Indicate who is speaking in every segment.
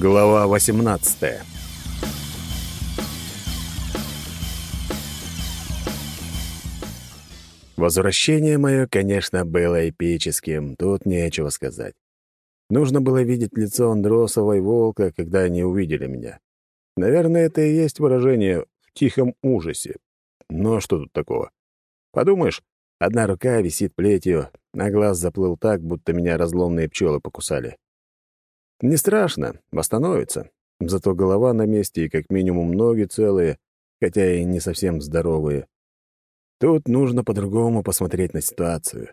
Speaker 1: Глава 18 Возвращение мое, конечно, было эпическим, тут нечего сказать. Нужно было видеть лицо Андросова и Волка, когда они увидели меня. Наверное, это и есть выражение «в тихом ужасе». Но что тут такого? Подумаешь, одна рука висит плетью, а глаз заплыл так, будто меня разломные пчелы покусали. Не страшно, восстановится. Зато голова на месте и как минимум ноги целые, хотя и не совсем здоровые. Тут нужно по-другому посмотреть на ситуацию.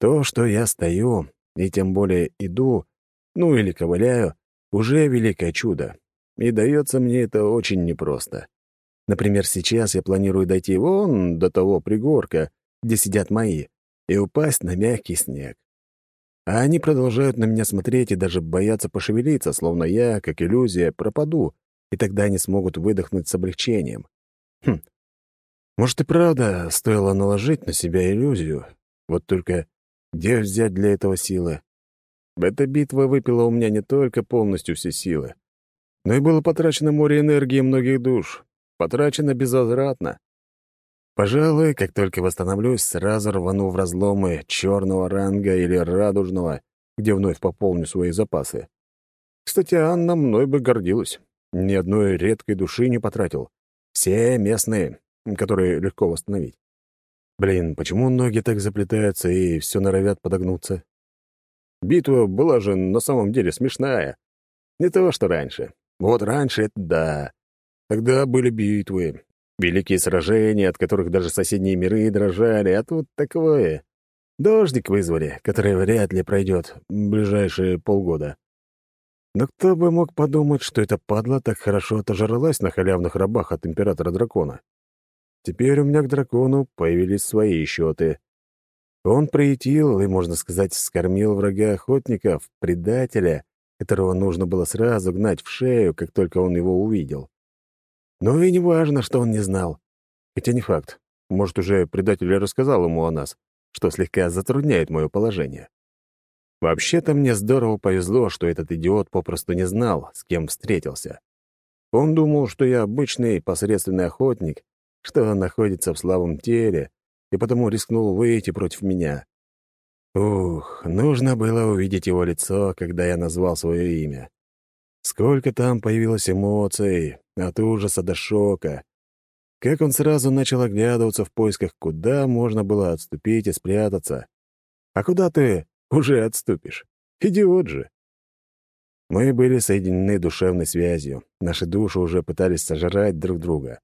Speaker 1: То, что я стою, и тем более иду, ну или ковыляю, уже великое чудо. И дается мне это очень непросто. Например, сейчас я планирую дойти вон до того пригорка, где сидят мои, и упасть на мягкий снег. А они продолжают на меня смотреть и даже боятся пошевелиться, словно я, как иллюзия, пропаду, и тогда они смогут выдохнуть с облегчением. Хм. Может и правда стоило наложить на себя иллюзию. Вот только где взять для этого силы? Эта битва выпила у меня не только полностью все силы, но и было потрачено море энергии многих душ. Потрачено безвозвратно. Пожалуй, как только восстановлюсь, сразу рвану в разломы черного ранга или радужного, где вновь пополню свои запасы. Кстати, Анна мной бы гордилась. Ни одной редкой души не потратил. Все местные, которые легко восстановить. Блин, почему ноги так заплетаются и все норовят подогнуться? Битва была же на самом деле смешная. Не то, что раньше. Вот раньше это да. Тогда были битвы, Великие сражения, от которых даже соседние миры дрожали, а тут такое. Дождик вызвали, который вряд ли пройдет ближайшие полгода. Но кто бы мог подумать, что эта падла так хорошо отожралась на халявных рабах от императора-дракона. Теперь у меня к дракону появились свои счеты. Он приютил и, можно сказать, скормил врага охотников, предателя, которого нужно было сразу гнать в шею, как только он его увидел. Ну и не важно, что он не знал. Хотя не факт. Может, уже предатель рассказал ему о нас, что слегка затрудняет мое положение. Вообще-то мне здорово повезло, что этот идиот попросту не знал, с кем встретился. Он думал, что я обычный посредственный охотник, что находится в слабом теле, и потому рискнул выйти против меня. Ух, нужно было увидеть его лицо, когда я назвал свое имя. Сколько там появилось эмоций, от ужаса до шока. Как он сразу начал оглядываться в поисках, куда можно было отступить и спрятаться. А куда ты уже отступишь? Идиот же. Мы были соединены душевной связью. Наши души уже пытались сожрать друг друга.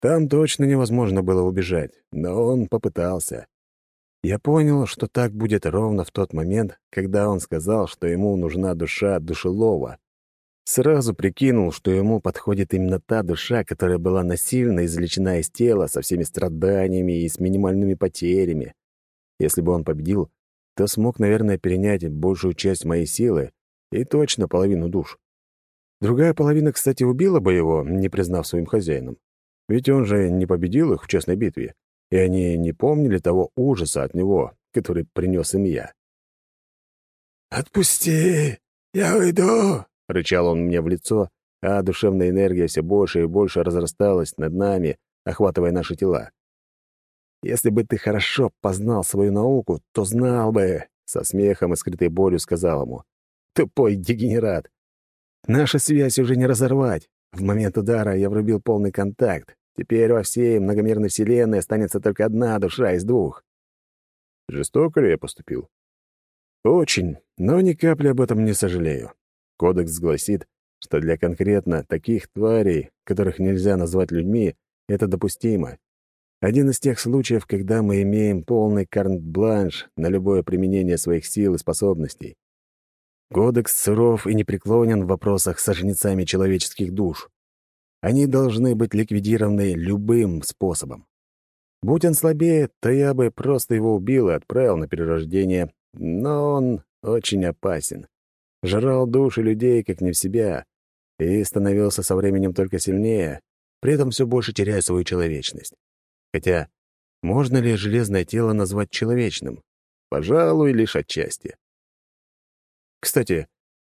Speaker 1: Там точно невозможно было убежать, но он попытался. Я понял, что так будет ровно в тот момент, когда он сказал, что ему нужна душа душелова. Сразу прикинул, что ему подходит именно та душа, которая была насильно извлечена из тела со всеми страданиями и с минимальными потерями. Если бы он победил, то смог, наверное, перенять большую часть моей силы и точно половину душ. Другая половина, кстати, убила бы его, не признав своим хозяином. Ведь он же не победил их в честной битве, и они не помнили того ужаса от него, который принес им я.
Speaker 2: «Отпусти! Я уйду!»
Speaker 1: — рычал он мне в лицо, а душевная энергия все больше и больше разрасталась над нами, охватывая наши тела. «Если бы ты хорошо познал свою науку, то знал бы», — со смехом и скрытой болью сказал ему. «Тупой дегенерат! Наша связь уже не разорвать. В момент удара я врубил полный контакт. Теперь во всей многомерной вселенной останется только одна душа из двух». Жестоко ли я поступил? Очень, но ни капли об этом не сожалею. Кодекс гласит, что для конкретно таких тварей, которых нельзя назвать людьми, это допустимо. Один из тех случаев, когда мы имеем полный карт-бланш на любое применение своих сил и способностей. Кодекс суров и непреклонен в вопросах со жнецами человеческих душ. Они должны быть ликвидированы любым способом. Будь он слабее, то я бы просто его убил и отправил на перерождение, но он очень опасен жрал души людей как не в себя и становился со временем только сильнее, при этом все больше теряя свою человечность. Хотя, можно ли железное тело назвать человечным? Пожалуй, лишь отчасти. Кстати,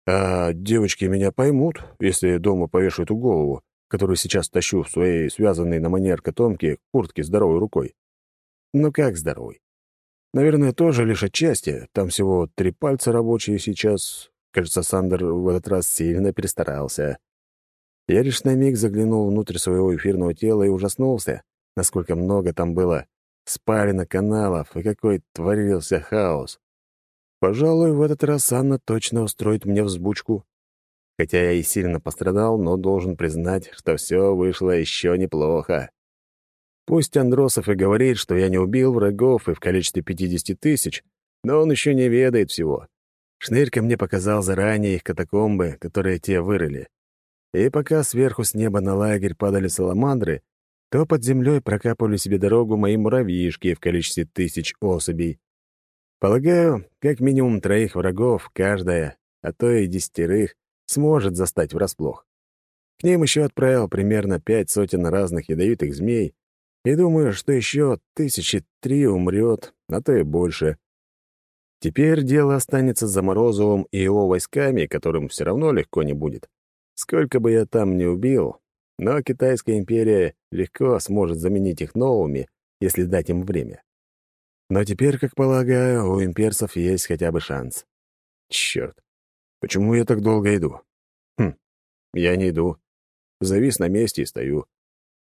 Speaker 1: А девочки меня поймут, если дома повешу эту голову, которую сейчас тащу в своей связанной на манер котомке куртке здоровой рукой. Ну как здоровой? Наверное, тоже лишь отчасти. Там всего три пальца рабочие сейчас. Кажется, Сандер в этот раз сильно перестарался. Я лишь на миг заглянул внутрь своего эфирного тела и ужаснулся, насколько много там было спарено каналов и какой творился хаос. Пожалуй, в этот раз Анна точно устроит мне взбучку. Хотя я и сильно пострадал, но должен признать, что все вышло еще неплохо. Пусть Андросов и говорит, что я не убил врагов и в количестве 50 тысяч, но он еще не ведает всего. Шнырька мне показал заранее их катакомбы, которые те вырыли. И пока сверху с неба на лагерь падали саламандры, то под землей прокапывали себе дорогу мои муравьишки в количестве тысяч особей. Полагаю, как минимум троих врагов каждая, а то и десятерых, сможет застать врасплох. К ним еще отправил примерно пять сотен разных ядовитых змей, и думаю, что еще тысячи три умрет, а то и больше. Теперь дело останется за Морозовым и его войсками, которым все равно легко не будет. Сколько бы я там ни убил, но Китайская империя легко сможет заменить их новыми, если дать им время. Но теперь, как полагаю, у имперцев есть хотя бы шанс. Черт, почему я так долго иду? Хм, я не иду. Завис на месте и стою.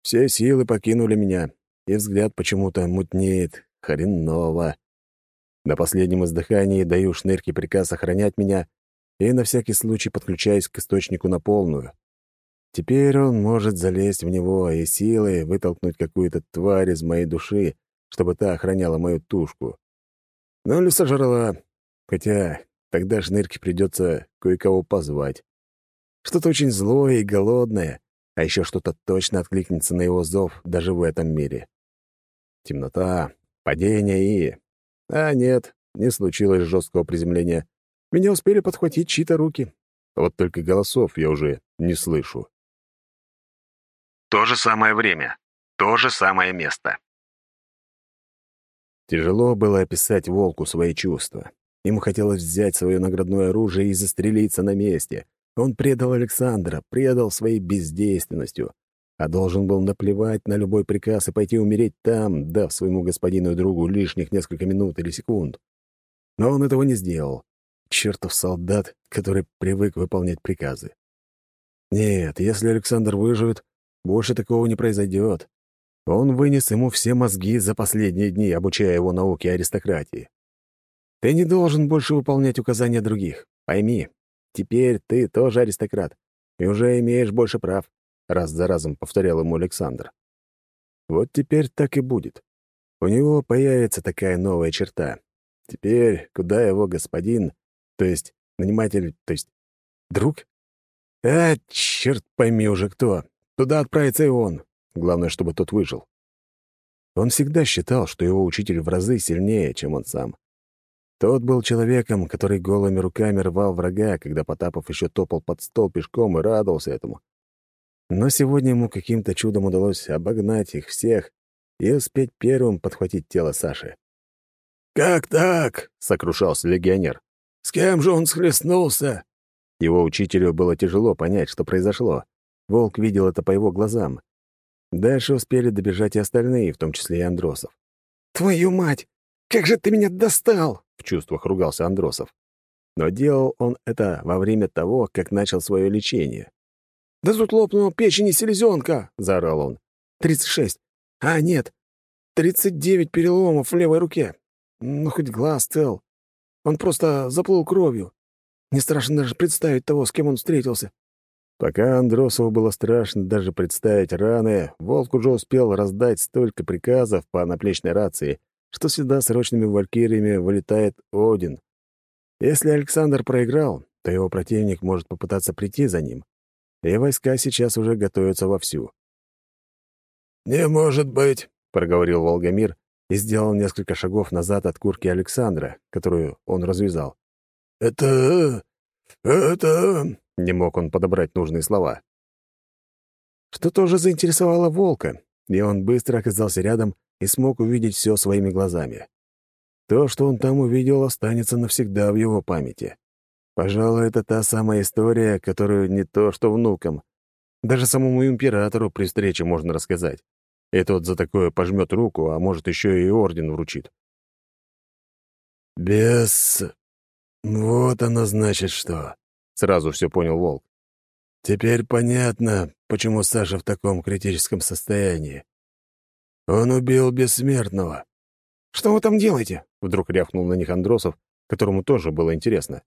Speaker 1: Все силы покинули меня, и взгляд почему-то мутнеет. Хреново. На последнем издыхании даю шнырке приказ охранять меня и на всякий случай подключаюсь к источнику на полную. Теперь он может залезть в него и силой вытолкнуть какую-то тварь из моей души, чтобы та охраняла мою тушку. Ну или сожрала. Хотя тогда шнырке придется кое-кого позвать. Что-то очень злое и голодное, а еще что-то точно откликнется на его зов даже в этом мире. Темнота, падение и... А нет, не случилось жесткого приземления. Меня успели подхватить чьи-то руки. Вот только голосов я уже не слышу.
Speaker 3: То же самое время, то же самое место.
Speaker 1: Тяжело было описать волку свои чувства. Ему хотелось взять свое наградное оружие и застрелиться на месте, он предал Александра, предал своей бездейственностью, а должен был наплевать на любой приказ и пойти умереть там, дав своему господину и другу лишних несколько минут или секунд. Но он этого не сделал. Чертов солдат, который привык выполнять приказы. Нет, если Александр выживет, больше такого не произойдет. Он вынес ему все мозги за последние дни, обучая его науке аристократии. Ты не должен больше выполнять указания других. Пойми, Теперь ты тоже аристократ и уже имеешь больше прав», — раз за разом повторял ему Александр. «Вот теперь так и будет. У него появится такая новая черта. Теперь куда его господин, то есть наниматель, то есть друг? А, черт пойми уже кто. Туда отправится и он. Главное, чтобы тот выжил. Он всегда считал, что его учитель в разы сильнее, чем он сам. Тот был человеком, который голыми руками рвал врага, когда Потапов еще топал под стол пешком и радовался этому. Но сегодня ему каким-то чудом удалось обогнать их всех и успеть первым подхватить тело Саши.
Speaker 2: «Как так?»
Speaker 1: — сокрушался легионер.
Speaker 2: «С кем же он схлестнулся?»
Speaker 1: Его учителю было тяжело понять, что произошло. Волк видел это по его глазам. Дальше успели добежать и остальные, в том числе и Андросов.
Speaker 2: «Твою мать! Как же ты меня достал!»
Speaker 1: — в чувствах ругался Андросов. Но делал он это во время того, как начал свое лечение.
Speaker 2: «Да тут лопнула печень и селезенка!»
Speaker 1: — заорал он.
Speaker 2: «Тридцать шесть. А, нет, тридцать девять переломов в левой руке. Ну, хоть глаз цел. Он просто заплыл кровью. Не страшно даже представить того, с кем он встретился».
Speaker 1: Пока Андросову было страшно даже представить раны, Волк уже успел раздать столько приказов по наплечной рации, что сюда срочными валькириями вылетает Один. Если Александр проиграл, то его противник может попытаться прийти за ним, и войска сейчас уже готовятся вовсю.
Speaker 2: «Не может быть», — проговорил Волгомир
Speaker 1: и сделал несколько шагов назад от курки Александра, которую он развязал.
Speaker 2: «Это... это...»
Speaker 1: — не мог он подобрать нужные слова. Что тоже заинтересовало волка, и он быстро оказался рядом и смог увидеть все своими глазами. То, что он там увидел, останется навсегда в его памяти. Пожалуй, это та самая история, которую не то что внукам. Даже самому императору при встрече можно рассказать. И тот за такое пожмет руку, а может, еще и орден вручит. «Без... Вот оно значит что», — сразу все понял Волк. «Теперь понятно, почему Саша в таком критическом состоянии. Он убил бессмертного».
Speaker 2: «Что вы там делаете?»
Speaker 1: — вдруг рявкнул на них Андросов, которому тоже было интересно.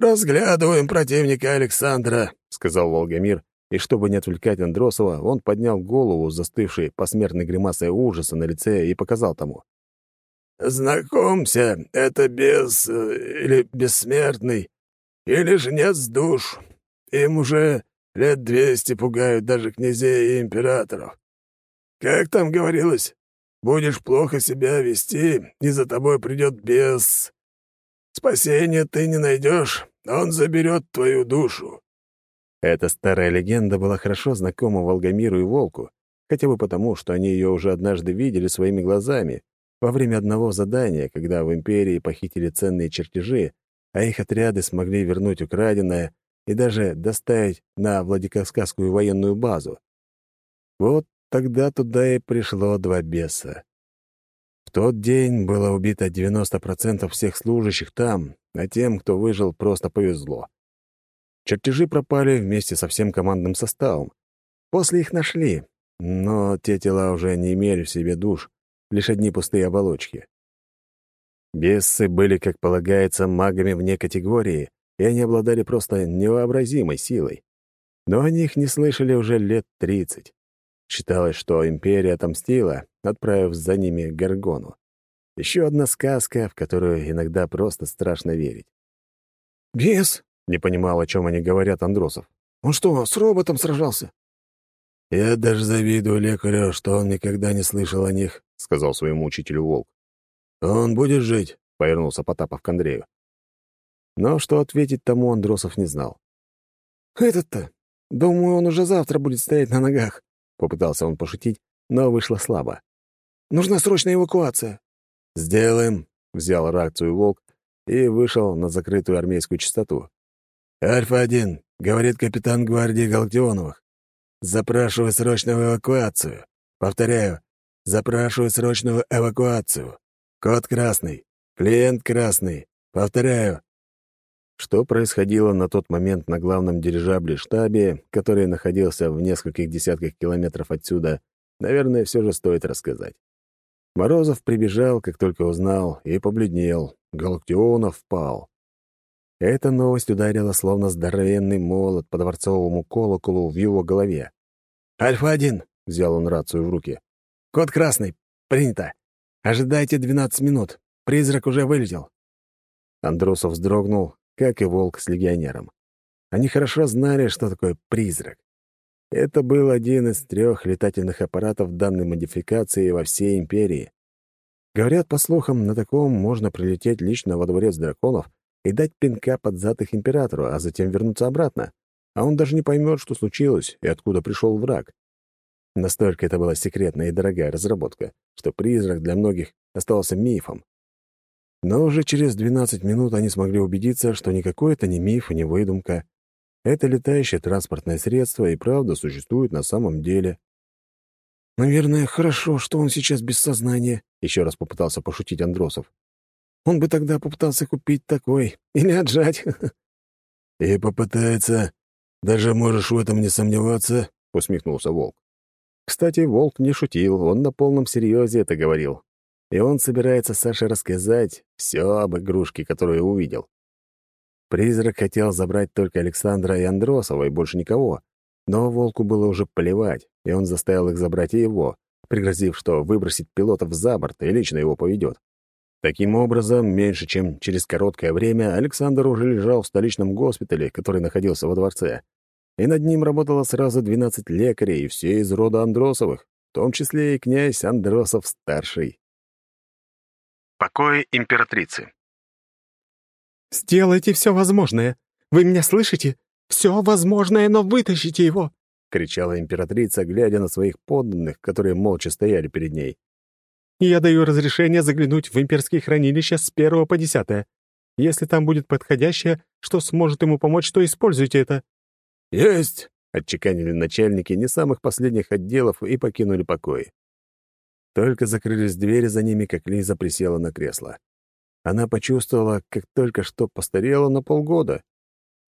Speaker 2: «Разглядываем противника Александра», —
Speaker 1: сказал Волгомир, и чтобы не отвлекать Андросова, он поднял голову, застывшей посмертной гримасой ужаса на лице, и показал тому.
Speaker 2: «Знакомься, это без... Э, или бессмертный, или жнец душ. Им уже лет двести пугают даже князей и императоров. Как там говорилось, будешь плохо себя вести, и за тобой придет бес. Спасения ты не найдешь, он заберет твою душу».
Speaker 1: Эта старая легенда была хорошо знакома Волгомиру и Волку, хотя бы потому, что они ее уже однажды видели своими глазами во время одного задания, когда в Империи похитили ценные чертежи, а их отряды смогли вернуть украденное и даже доставить на Владикавказскую военную базу. Вот тогда туда и пришло два беса. В тот день было убито 90% всех служащих там, а тем, кто выжил, просто повезло. Чертежи пропали вместе со всем командным составом. После их нашли, но те тела уже не имели в себе душ, лишь одни пустые оболочки. Бессы были, как полагается, магами вне категории, и они обладали просто невообразимой силой. Но о них не слышали уже лет тридцать. Считалось, что империя отомстила, отправив за ними Гаргону. Еще одна сказка, в которую иногда просто страшно верить.
Speaker 2: «Бес?»
Speaker 1: — не понимал, о чем они говорят, Андросов.
Speaker 2: «Он что, с роботом сражался?»
Speaker 1: «Я даже завидую лекарю, что он никогда не слышал о них», — сказал своему учителю Волк. «Он будет жить», — повернулся Потапов к Андрею. Но что ответить тому Андросов не знал.
Speaker 2: «Этот-то, думаю, он уже завтра будет стоять на ногах»,
Speaker 1: Попытался он пошутить, но вышло слабо.
Speaker 2: «Нужна срочная эвакуация».
Speaker 1: «Сделаем», — взял реакцию Волк и вышел на закрытую армейскую частоту. «Альфа-1», — говорит капитан гвардии Галактионовых. «Запрашиваю срочную эвакуацию. Повторяю, запрашиваю срочную эвакуацию. Код красный. Клиент красный. Повторяю, что происходило на тот момент на главном дирижабле-штабе, который находился в нескольких десятках километров отсюда, наверное, все же стоит рассказать. Морозов прибежал, как только узнал, и побледнел. Галактионов впал. Эта новость ударила словно здоровенный молот по дворцовому колоколу в его голове.
Speaker 2: «Альфа-1!»
Speaker 1: — взял он рацию в руки.
Speaker 2: «Код красный. Принято. Ожидайте 12 минут. Призрак уже вылетел».
Speaker 1: Андросов вздрогнул, как и волк с легионером. Они хорошо знали, что такое призрак. Это был один из трех летательных аппаратов данной модификации во всей империи. Говорят, по слухам, на таком можно прилететь лично во дворец драконов и дать пинка под зад их императору, а затем вернуться обратно. А он даже не поймет, что случилось и откуда пришел враг. Настолько это была секретная и дорогая разработка, что призрак для многих остался мифом. Но уже через 12 минут они смогли убедиться, что никакой это не миф и не выдумка. Это летающее транспортное средство и правда существует на самом деле.
Speaker 2: «Наверное, хорошо, что он сейчас без сознания», —
Speaker 1: еще раз попытался пошутить Андросов.
Speaker 2: «Он бы тогда попытался купить такой или отжать».
Speaker 1: «И попытается. Даже можешь в этом не сомневаться», — усмехнулся Волк. Кстати, Волк не шутил, он на полном серьезе это говорил и он собирается Саше рассказать все об игрушке, которую увидел. Призрак хотел забрать только Александра и Андросова, и больше никого. Но Волку было уже плевать, и он заставил их забрать и его, пригрозив, что выбросит пилотов за борт и лично его поведет. Таким образом, меньше чем через короткое время Александр уже лежал в столичном госпитале, который находился во дворце. И над ним работало сразу 12 лекарей, все из рода Андросовых, в том числе и князь Андросов-старший.
Speaker 3: Покои императрицы.
Speaker 2: «Сделайте все возможное. Вы меня слышите? Все возможное, но вытащите его!»
Speaker 1: — кричала императрица, глядя на своих подданных, которые молча стояли перед ней.
Speaker 2: «Я даю разрешение заглянуть в имперские хранилища с первого по десятое.
Speaker 4: Если там будет подходящее, что сможет ему помочь, то используйте это».
Speaker 1: «Есть!» — отчеканили начальники не самых последних отделов и покинули покой. Только закрылись двери за ними, как Лиза присела на кресло. Она почувствовала, как только что постарела на полгода.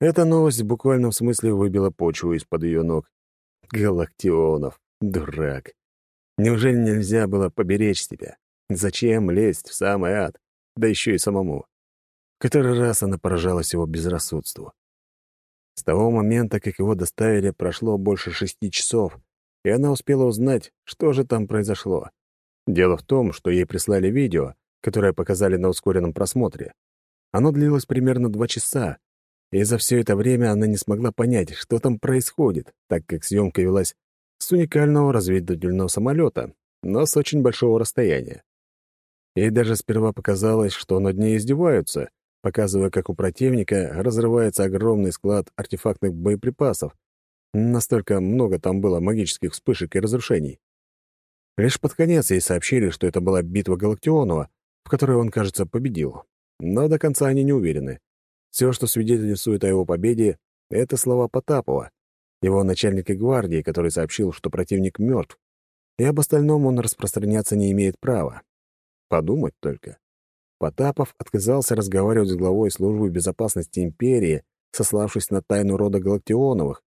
Speaker 1: Эта новость в буквальном смысле выбила почву из-под ее ног. Галактионов, дурак. Неужели нельзя было поберечь себя? Зачем лезть в самый ад? Да еще и самому. В который раз она поражалась его безрассудству. С того момента, как его доставили, прошло больше шести часов, и она успела узнать, что же там произошло. Дело в том, что ей прислали видео, которое показали на ускоренном просмотре. Оно длилось примерно два часа, и за все это время она не смогла понять, что там происходит, так как съемка велась с уникального разведывательного самолета, но с очень большого расстояния. Ей даже сперва показалось, что над ней издеваются, показывая, как у противника разрывается огромный склад артефактных боеприпасов. Настолько много там было магических вспышек и разрушений. Лишь под конец ей сообщили, что это была битва Галактионова, в которой он, кажется, победил. Но до конца они не уверены. Все, что свидетельствует о его победе, — это слова Потапова, его начальника гвардии, который сообщил, что противник мертв, и об остальном он распространяться не имеет права. Подумать только. Потапов отказался разговаривать с главой службы безопасности империи, сославшись на тайну рода Галактионовых.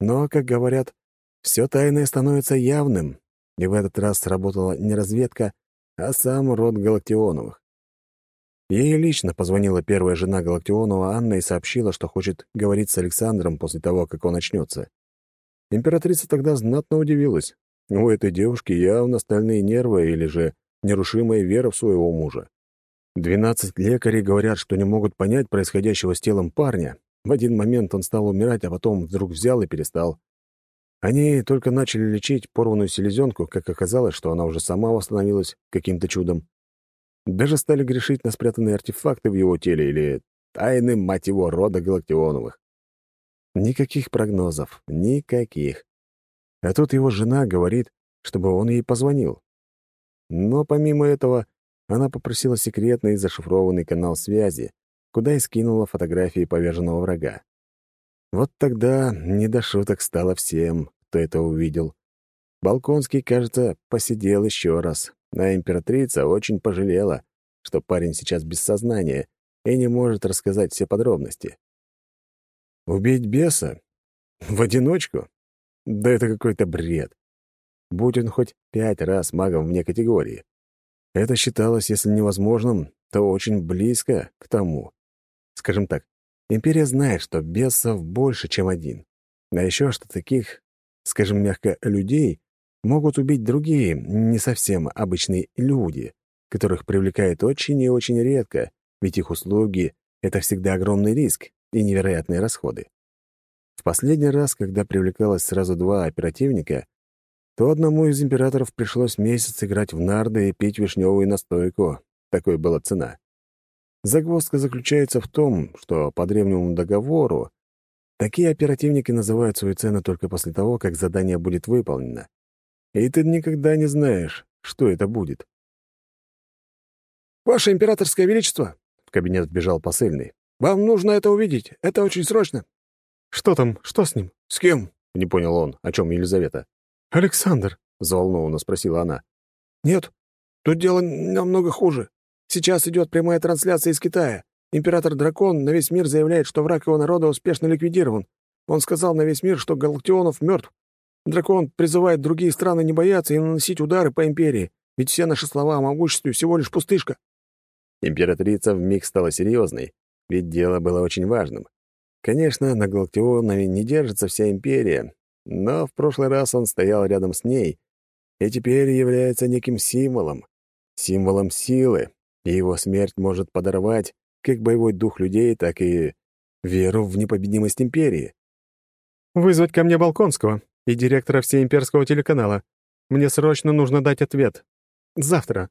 Speaker 1: Но, как говорят, все тайное становится явным, и в этот раз сработала не разведка, а сам род Галактионовых. Ей лично позвонила первая жена Галактионова Анна и сообщила, что хочет говорить с Александром после того, как он очнется. Императрица тогда знатно удивилась. У этой девушки явно стальные нервы или же нерушимая вера в своего мужа. Двенадцать лекарей говорят, что не могут понять происходящего с телом парня. В один момент он стал умирать, а потом вдруг взял и перестал. Они только начали лечить порванную селезенку, как оказалось, что она уже сама восстановилась каким-то чудом. Даже стали грешить на спрятанные артефакты в его теле или тайны, мать его, рода Галактионовых. Никаких прогнозов, никаких. А тут его жена говорит, чтобы он ей позвонил. Но помимо этого, она попросила секретный зашифрованный канал связи, куда и скинула фотографии поверженного врага. Вот тогда не до шуток стало всем, кто это увидел. Балконский, кажется, посидел еще раз, а императрица очень пожалела, что парень сейчас без сознания и не может рассказать все подробности. Убить беса? В одиночку? Да это какой-то бред. Будь он хоть пять раз магом вне категории. Это считалось, если невозможным, то очень близко к тому. Скажем так, Империя знает, что бесов больше, чем один. А еще что таких, скажем мягко, людей могут убить другие, не совсем обычные люди, которых привлекают очень и очень редко, ведь их услуги — это всегда огромный риск и невероятные расходы. В последний раз, когда привлекалось сразу два оперативника, то одному из императоров пришлось месяц играть в нарды и пить вишневую настойку. Такой была цена. Загвоздка заключается в том, что по древнему договору такие оперативники называют свою цену только после того, как задание будет выполнено. И ты никогда не знаешь, что это будет.
Speaker 2: «Ваше императорское величество!» — в кабинет вбежал посыльный. «Вам нужно это увидеть. Это очень срочно».
Speaker 4: «Что там? Что с ним?»
Speaker 1: «С кем?» — не понял он, о чем Елизавета.
Speaker 4: «Александр», —
Speaker 1: взволнованно спросила она.
Speaker 2: «Нет, тут дело намного хуже. Сейчас идет прямая трансляция из Китая. Император-дракон на весь мир заявляет, что враг его народа успешно ликвидирован. Он сказал на весь мир, что Галактионов мертв. Дракон призывает другие страны не бояться и наносить удары по империи, ведь все наши слова о могуществе всего лишь пустышка.
Speaker 1: Императрица вмиг стала серьезной, ведь дело было очень важным. Конечно, на Галактионове не держится вся империя, но в прошлый раз он стоял рядом с ней и теперь является неким символом, символом силы, и его смерть может подорвать как боевой дух людей, так и веру в непобедимость империи.
Speaker 4: «Вызвать ко мне Балконского и директора всеимперского телеканала. Мне срочно нужно дать ответ. Завтра».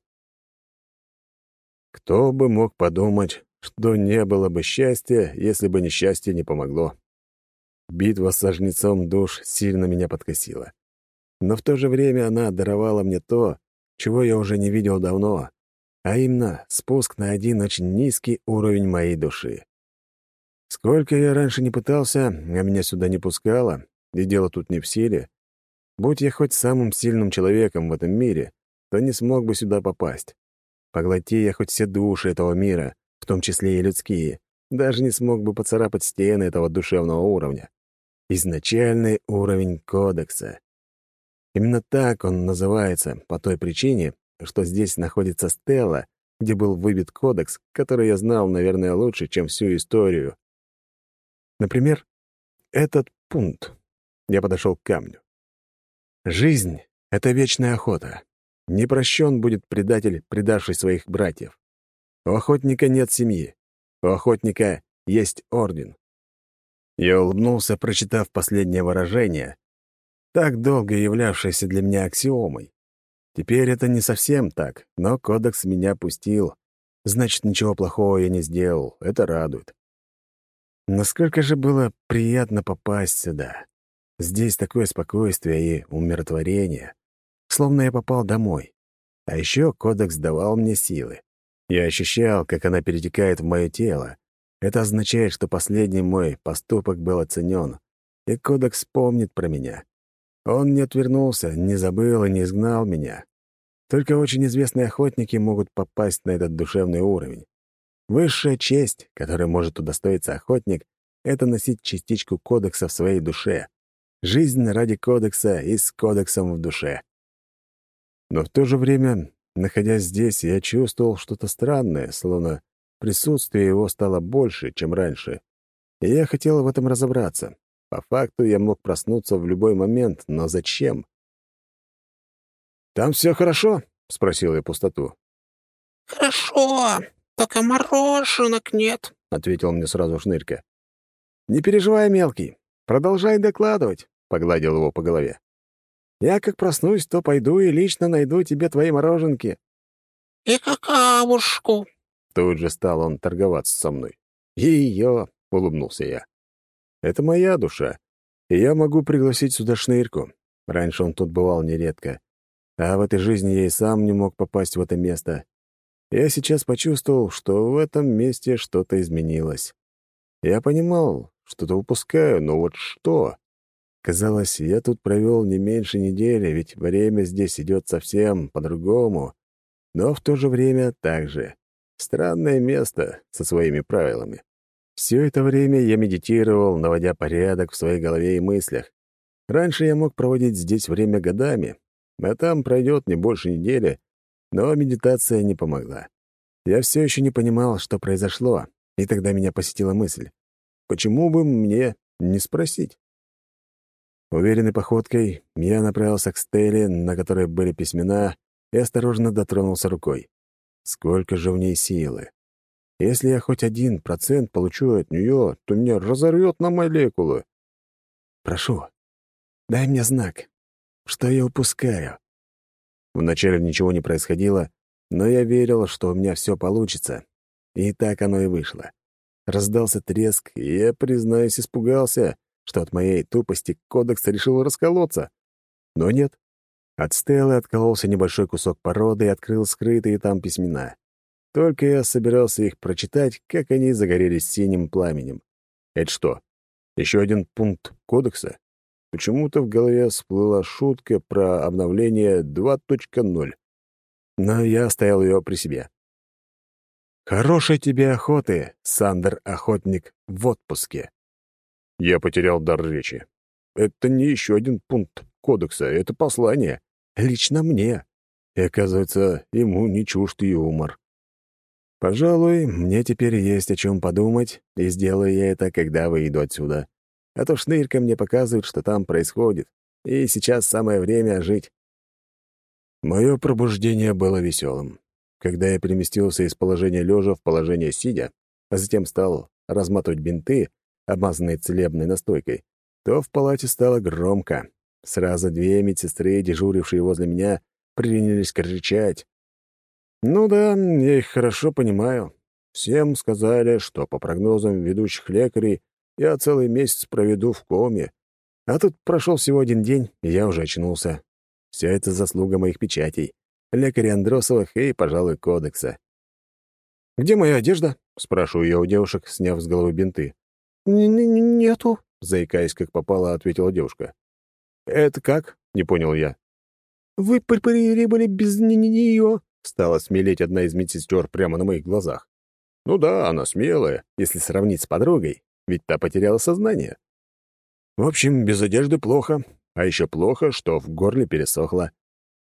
Speaker 1: Кто бы мог подумать, что не было бы счастья, если бы несчастье не помогло. Битва с сожнецом душ сильно меня подкосила. Но в то же время она даровала мне то, чего я уже не видел давно а именно спуск на один очень низкий уровень моей души. Сколько я раньше не пытался, а меня сюда не пускало, и дело тут не в силе. Будь я хоть самым сильным человеком в этом мире, то не смог бы сюда попасть. Поглоти я хоть все души этого мира, в том числе и людские, даже не смог бы поцарапать стены этого душевного уровня. Изначальный уровень кодекса. Именно так он называется, по той причине, что здесь находится стела, где был выбит кодекс, который я знал, наверное, лучше, чем всю историю. Например, этот пункт. Я подошел к камню. Жизнь — это вечная охота. Не прощен будет предатель, предавший своих братьев. У охотника нет семьи. У охотника есть орден. Я улыбнулся, прочитав последнее выражение, так долго являвшееся для меня аксиомой. Теперь это не совсем так, но кодекс меня пустил. Значит, ничего плохого я не сделал. Это радует. Насколько же было приятно попасть сюда. Здесь такое спокойствие и умиротворение. Словно я попал домой. А еще кодекс давал мне силы. Я ощущал, как она перетекает в мое тело. Это означает, что последний мой поступок был оценен, и кодекс помнит про меня. Он не отвернулся, не забыл и не изгнал меня. Только очень известные охотники могут попасть на этот душевный уровень. Высшая честь, которой может удостоиться охотник, это носить частичку кодекса в своей душе. Жизнь ради кодекса и с кодексом в душе. Но в то же время, находясь здесь, я чувствовал что-то странное, словно присутствие его стало больше, чем раньше. И я хотел в этом разобраться. По факту я мог проснуться в любой момент, но зачем? «Там все хорошо?» — спросил я пустоту.
Speaker 2: «Хорошо, только мороженок нет», — ответил мне сразу Шнырька.
Speaker 1: «Не переживай, мелкий. Продолжай докладывать», — погладил его по голове. «Я как проснусь, то пойду и лично найду тебе твои мороженки».
Speaker 2: «И какавушку».
Speaker 1: Тут же стал он торговаться со мной. «Ее», — улыбнулся я. Это моя душа, и я могу пригласить сюда шнырьку. Раньше он тут бывал нередко. А в этой жизни я и сам не мог попасть в это место. Я сейчас почувствовал, что в этом месте что-то изменилось. Я понимал, что-то упускаю, но вот что? Казалось, я тут провел не меньше недели, ведь время здесь идет совсем по-другому. Но в то же время так же. Странное место со своими правилами. Все это время я медитировал, наводя порядок в своей голове и мыслях. Раньше я мог проводить здесь время годами, а там пройдет не больше недели, но медитация не помогла. Я все еще не понимал, что произошло, и тогда меня посетила мысль. Почему бы мне не спросить? Уверенной походкой я направился к стеле, на которой были письмена, и осторожно дотронулся рукой. Сколько же в ней силы! Если я хоть один процент получу от нее, то меня разорвет на молекулы. Прошу, дай мне знак, что я упускаю. Вначале ничего не происходило, но я верил, что у меня все получится. И так оно и вышло. Раздался треск, и я, признаюсь, испугался, что от моей тупости кодекс решил расколоться. Но нет. От стелы откололся небольшой кусок породы и открыл скрытые там письмена. Только я собирался их прочитать, как они загорелись синим пламенем. Это что, еще один пункт кодекса? Почему-то в голове всплыла шутка про обновление 2.0. Но я оставил ее при себе. «Хорошей тебе охоты, Сандер-охотник в отпуске». Я потерял дар речи. Это не еще один пункт кодекса, это послание. Лично мне. И, оказывается, ему не чужд юмор. Пожалуй, мне теперь есть о чем подумать, и сделаю я это, когда выйду отсюда. А то шнырька мне показывает, что там происходит, и сейчас самое время жить. Мое пробуждение было веселым. Когда я переместился из положения лежа в положение сидя, а затем стал разматывать бинты, обмазанные целебной настойкой, то в палате стало громко. Сразу две медсестры, дежурившие возле меня, принялись кричать, ну да, я их хорошо понимаю. Всем сказали, что по прогнозам ведущих лекарей я целый месяц проведу в коме. А тут прошел всего один день, и я уже очнулся. Все это заслуга моих печатей. лекаря Андросовых и, пожалуй, кодекса.
Speaker 4: «Где моя одежда?» — спрашиваю я у девушек, сняв с головы бинты.
Speaker 2: «Нету», —
Speaker 1: заикаясь, как попало, ответила девушка.
Speaker 4: «Это как?» — не понял я.
Speaker 2: «Вы прибыли без нее», —
Speaker 1: стала смелеть одна из медсестер прямо на моих глазах. Ну да, она смелая, если сравнить с подругой, ведь та потеряла сознание. В общем, без одежды плохо, а еще плохо, что в горле пересохло.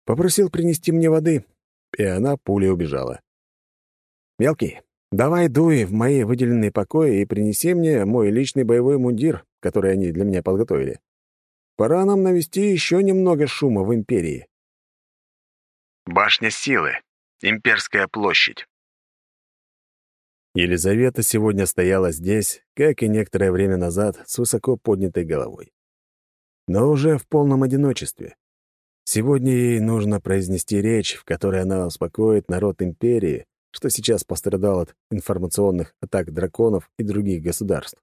Speaker 1: Попросил принести мне воды, и она пулей убежала. «Мелкий, давай дуй в мои выделенные покои и принеси мне мой личный боевой мундир, который они для меня подготовили. Пора нам навести еще немного шума в Империи».
Speaker 3: Башня силы. Имперская площадь.
Speaker 1: Елизавета сегодня стояла здесь, как и некоторое время назад, с высоко поднятой головой. Но уже в полном одиночестве. Сегодня ей нужно произнести речь, в которой она успокоит народ империи, что сейчас пострадал от информационных атак драконов и других государств.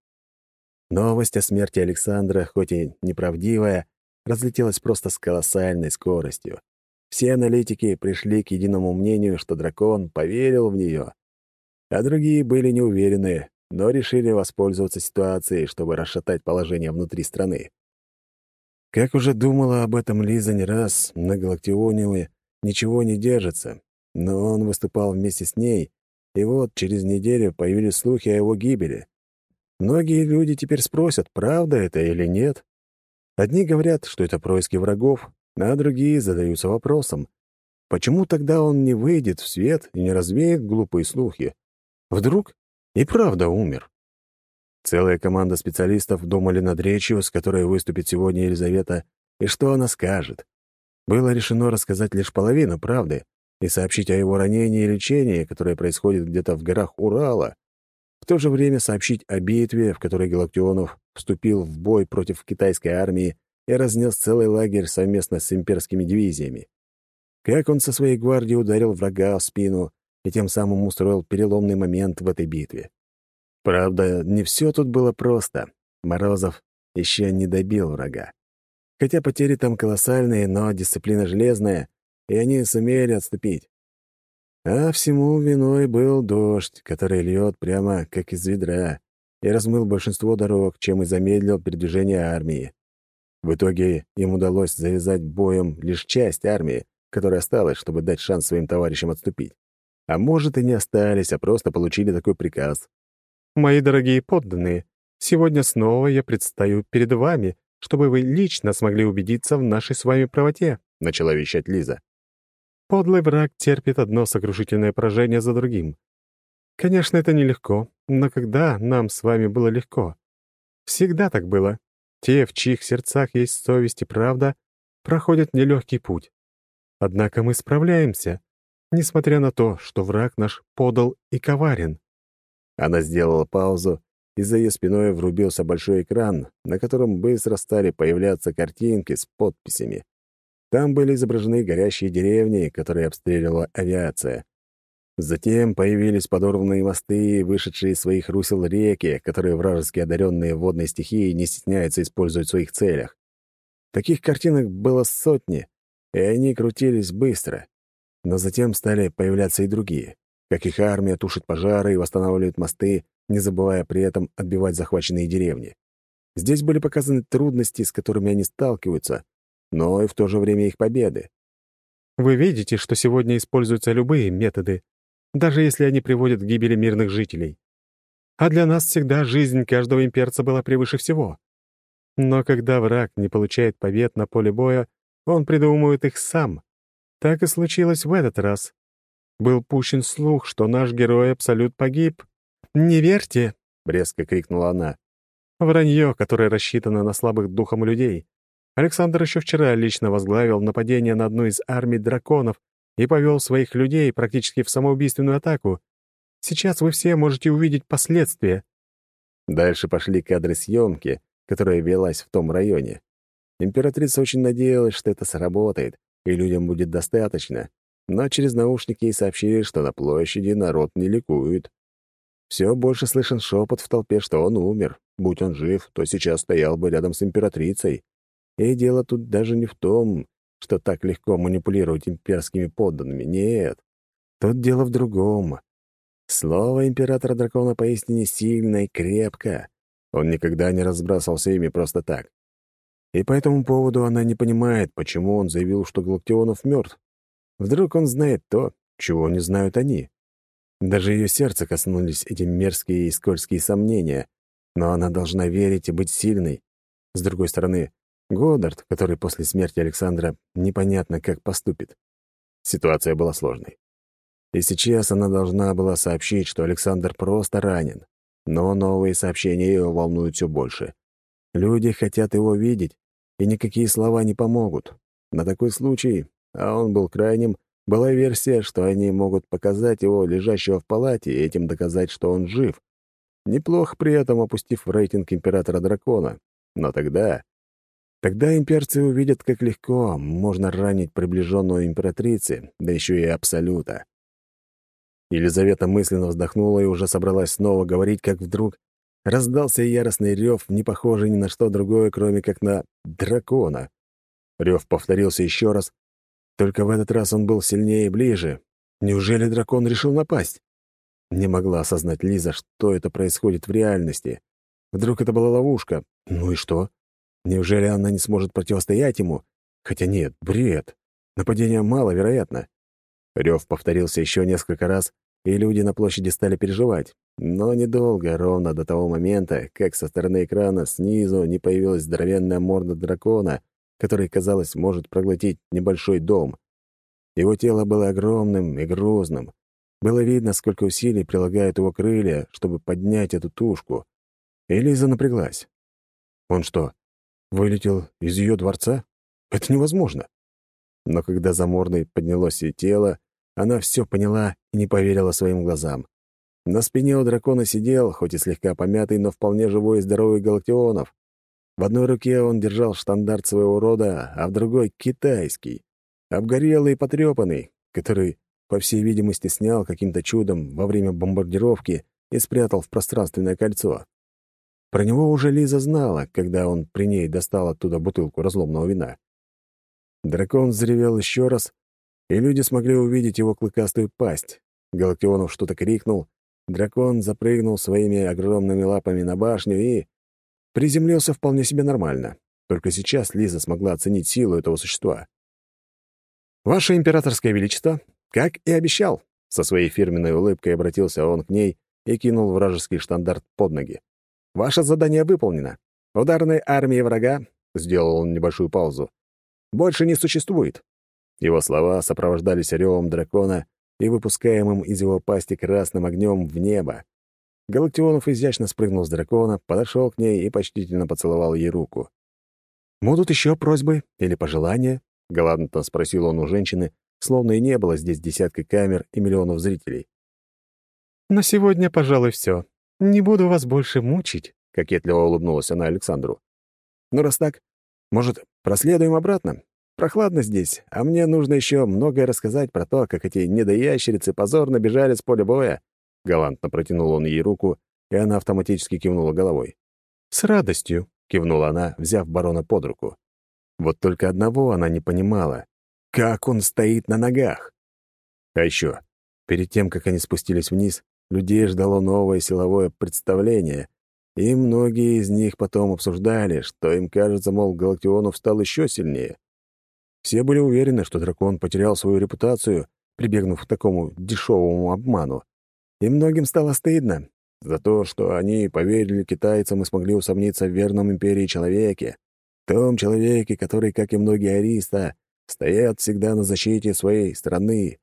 Speaker 1: Новость о смерти Александра, хоть и неправдивая, разлетелась просто с колоссальной скоростью. Все аналитики пришли к единому мнению, что дракон поверил в нее а другие были не уверены, но решили воспользоваться ситуацией, чтобы расшатать положение внутри страны. Как уже думала об этом Лиза не раз, на Галактиониуме ничего не держится, но он выступал вместе с ней, и вот через неделю появились слухи о его гибели. Многие люди теперь спросят, правда это или нет. Одни говорят, что это происки врагов, а другие задаются вопросом, почему тогда он не выйдет в свет и не развеет глупые слухи? Вдруг и правда умер. Целая команда специалистов думали над речью, с которой выступит сегодня Елизавета, и что она скажет. Было решено рассказать лишь половину правды и сообщить о его ранении и лечении, которое происходит где-то в горах Урала, в то же время сообщить о битве, в которой Галактионов вступил в бой против китайской армии и разнес целый лагерь совместно с имперскими дивизиями. Как он со своей гвардией ударил врага в спину, и тем самым устроил переломный момент в этой битве. Правда, не все тут было просто. Морозов еще не добил врага. Хотя потери там колоссальные, но дисциплина железная, и они сумели отступить. А всему виной был дождь, который льет прямо как из ведра, и размыл большинство дорог, чем и замедлил передвижение армии. В итоге им удалось завязать боем лишь часть армии, которая осталась, чтобы дать шанс своим товарищам отступить. А может, и не остались, а просто получили такой приказ.
Speaker 4: «Мои дорогие подданные, сегодня снова я предстаю перед вами, чтобы вы лично смогли убедиться в нашей с вами правоте», — начала вещать Лиза. «Подлый враг терпит одно сокрушительное поражение за другим. Конечно, это нелегко, но когда нам с вами было легко? Всегда так было. Те, в чьих сердцах есть совесть и правда, проходят нелегкий путь. Однако мы справляемся, несмотря на то, что враг наш подал и коварен.
Speaker 1: Она сделала паузу, и за ее спиной врубился большой экран, на котором быстро стали появляться картинки с подписями. Там были изображены горящие деревни, которые обстреливала авиация. Затем появились подорванные мосты, вышедшие из своих русел реки, которые вражеские одаренные водной стихии не стесняются использовать в своих целях. Таких картинок было сотни, и они крутились быстро. Но затем стали появляться и другие. Как их армия тушит пожары и восстанавливает мосты, не забывая при этом отбивать захваченные деревни. Здесь были показаны трудности, с которыми они сталкиваются, но и в то же время их победы.
Speaker 4: Вы видите, что сегодня используются любые методы, даже если они приводят к гибели мирных жителей. А для нас всегда жизнь каждого имперца была превыше всего. Но когда враг не получает побед на поле боя, он придумывает их сам. Так и случилось в этот раз. Был пущен слух, что наш герой Абсолют погиб. «Не верьте!» — резко крикнула она. Вранье, которое рассчитано на слабых духом людей. Александр еще вчера лично возглавил нападение на одну из армий драконов и повел своих людей практически в самоубийственную атаку. Сейчас вы все можете увидеть последствия.
Speaker 1: Дальше пошли кадры съемки, которая велась в том районе. Императрица очень надеялась, что это сработает, и людям будет достаточно, но через наушники ей сообщили, что на площади народ не ликует. Все больше слышен шепот в толпе, что он умер. Будь он жив, то сейчас стоял бы рядом с императрицей. И дело тут даже не в том, что так легко манипулировать имперскими подданными. Нет, тут дело в другом. Слово императора дракона поистине сильно и крепко. Он никогда не разбрасывался ими просто так. И по этому поводу она не понимает, почему он заявил, что Галактионов мертв. Вдруг он знает то, чего не знают они. Даже ее сердце коснулись эти мерзкие и скользкие сомнения, но она должна верить и быть сильной. С другой стороны, Годдард, который после смерти Александра непонятно как поступит. Ситуация была сложной. И сейчас она должна была сообщить, что Александр просто ранен. Но новые сообщения ее волнуют все больше. Люди хотят его видеть, и никакие слова не помогут. На такой случай, а он был крайним, была версия, что они могут показать его лежащего в палате и этим доказать, что он жив. Неплохо при этом опустив рейтинг императора дракона. Но тогда... Тогда имперцы увидят, как легко можно ранить приближенную императрицы, да еще и Абсолюта. Елизавета мысленно вздохнула и уже собралась снова говорить, как вдруг раздался яростный рев, не похожий ни на что другое, кроме как на дракона. Рев повторился еще раз, только в этот раз он был сильнее и ближе. Неужели дракон решил напасть? Не могла осознать Лиза, что это происходит в реальности. Вдруг это была ловушка. Ну и что? Неужели она не сможет противостоять ему? Хотя нет, бред. Нападение маловероятно. Рев повторился еще несколько раз, и люди на площади стали переживать. Но недолго, ровно до того момента, как со стороны экрана снизу не появилась здоровенная морда дракона, который, казалось, может проглотить небольшой дом. Его тело было огромным и грузным. Было видно, сколько усилий прилагают его крылья, чтобы поднять эту тушку. И напряглась. Он что, вылетел из ее дворца? Это невозможно. Но когда за мордой поднялось ее тело, она все поняла и не поверила своим глазам. На спине у дракона сидел, хоть и слегка помятый, но вполне живой и здоровый Галактионов. В одной руке он держал штандарт своего рода, а в другой — китайский, обгорелый и потрепанный, который, по всей видимости, снял каким-то чудом во время бомбардировки и спрятал в пространственное кольцо. Про него уже Лиза знала, когда он при ней достал оттуда бутылку разломного вина. Дракон взревел еще раз, и люди смогли увидеть его клыкастую пасть. Галактионов что-то крикнул, дракон запрыгнул своими огромными лапами на башню и Приземлился вполне себе нормально. Только сейчас Лиза смогла оценить силу этого существа. «Ваше императорское величество, как и обещал!» Со своей фирменной улыбкой обратился он к ней и кинул вражеский штандарт под ноги. «Ваше задание выполнено. Ударной армии врага...» — сделал он небольшую паузу. «Больше не существует». Его слова сопровождались ревом дракона и выпускаемым из его пасти красным огнем в небо. Галактионов изящно спрыгнул с дракона, подошел к ней и почтительно поцеловал ей руку. «Будут еще просьбы или пожелания?» — галантно спросил он у женщины, словно и не было здесь десятка камер и миллионов зрителей.
Speaker 4: «На сегодня, пожалуй, все. Не буду вас больше мучить», — кокетливо улыбнулась она Александру.
Speaker 1: «Ну, раз так, может, проследуем обратно? Прохладно здесь, а мне нужно еще многое рассказать про то, как эти недоящерицы позорно бежали с поля боя. Галантно протянул он ей руку, и она автоматически кивнула головой.
Speaker 4: «С радостью», — кивнула она, взяв барона под руку. Вот только одного она не понимала. Как он стоит на ногах? А еще, перед тем, как они спустились вниз, людей ждало новое силовое представление, и многие из них потом обсуждали, что им кажется, мол, Галактионов стал еще сильнее. Все были уверены, что дракон потерял свою репутацию, прибегнув к такому дешевому обману. И многим стало стыдно за то, что они поверили китайцам и смогли усомниться в верном империи человеке, том человеке, который, как и многие ариста, стоят всегда на защите своей страны.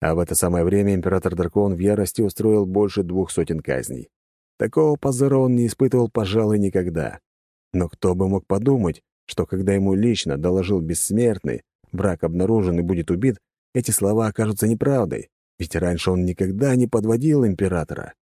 Speaker 4: А в это самое время император-дракон в ярости устроил больше двух сотен казней. Такого позора он не испытывал, пожалуй, никогда. Но кто бы мог подумать, что когда ему лично доложил бессмертный, брак обнаружен и будет убит, эти слова окажутся неправдой. Ведь раньше он никогда не подводил императора.